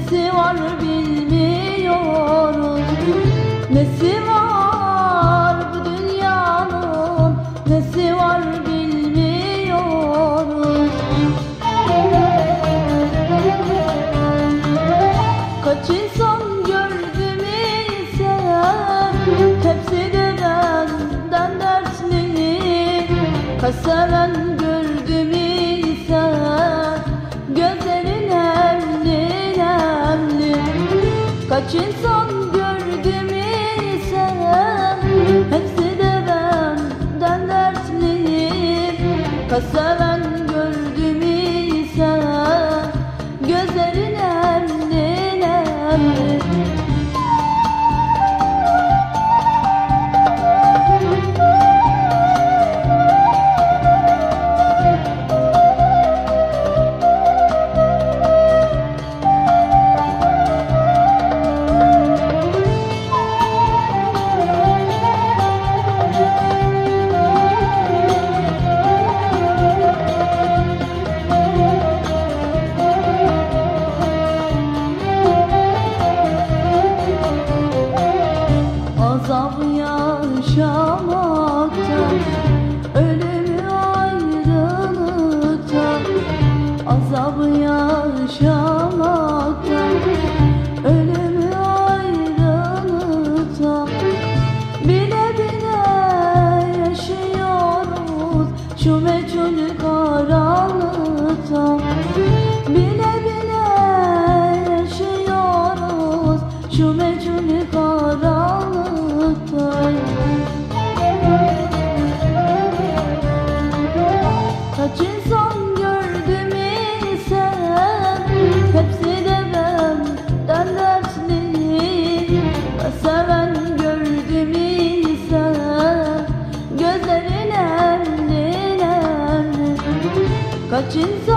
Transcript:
Nesi var bilmiyorum. Nesi var bu dünyanın? Nesi var bilmiyorum. Kaç insan gördüm ise Hepsi de benden dertli. Kaç Kaç insan Hepsi de dertliyim. Kasem Kaç insan gördüm sen? Hepsi de benden dertli Seven gördüm sen? Gözlerin emrin Kaç insan